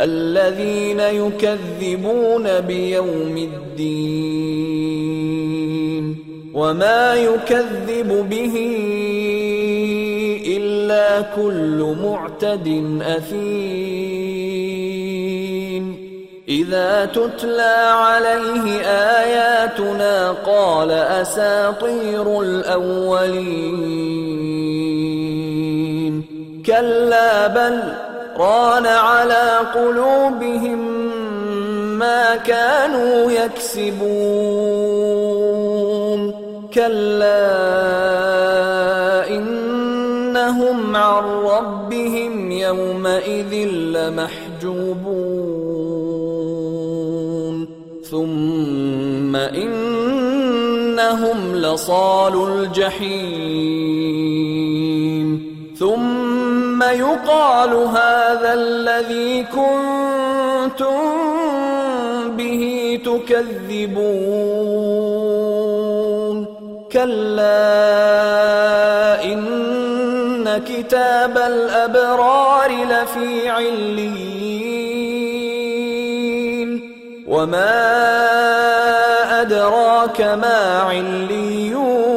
الذين يكذبون بيوم الدين وما يكذب به إلا كل معتد أثيم. إذا تتلى عليه آياتنا قال أساطير الأولين. كلا بل ران على قلوبهم ما كانوا يكسبون. كلا إنهم عن ربهم يومئذ لمحجوبون. ثم إنهم لصال الجحيم. ثم يقال هذا الذي كنتم به تكذبون. كلا إن كتاب الأبرار لفي عليين. وما أدراك ما عليون.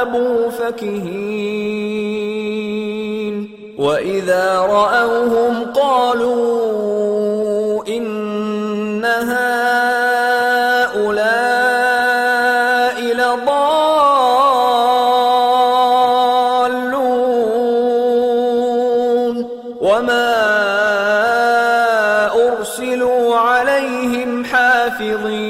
انقلبوا فكهين. وإذا رأوهم قالوا إن هؤلاء لضالون. وما أرسلوا عليهم حافظين.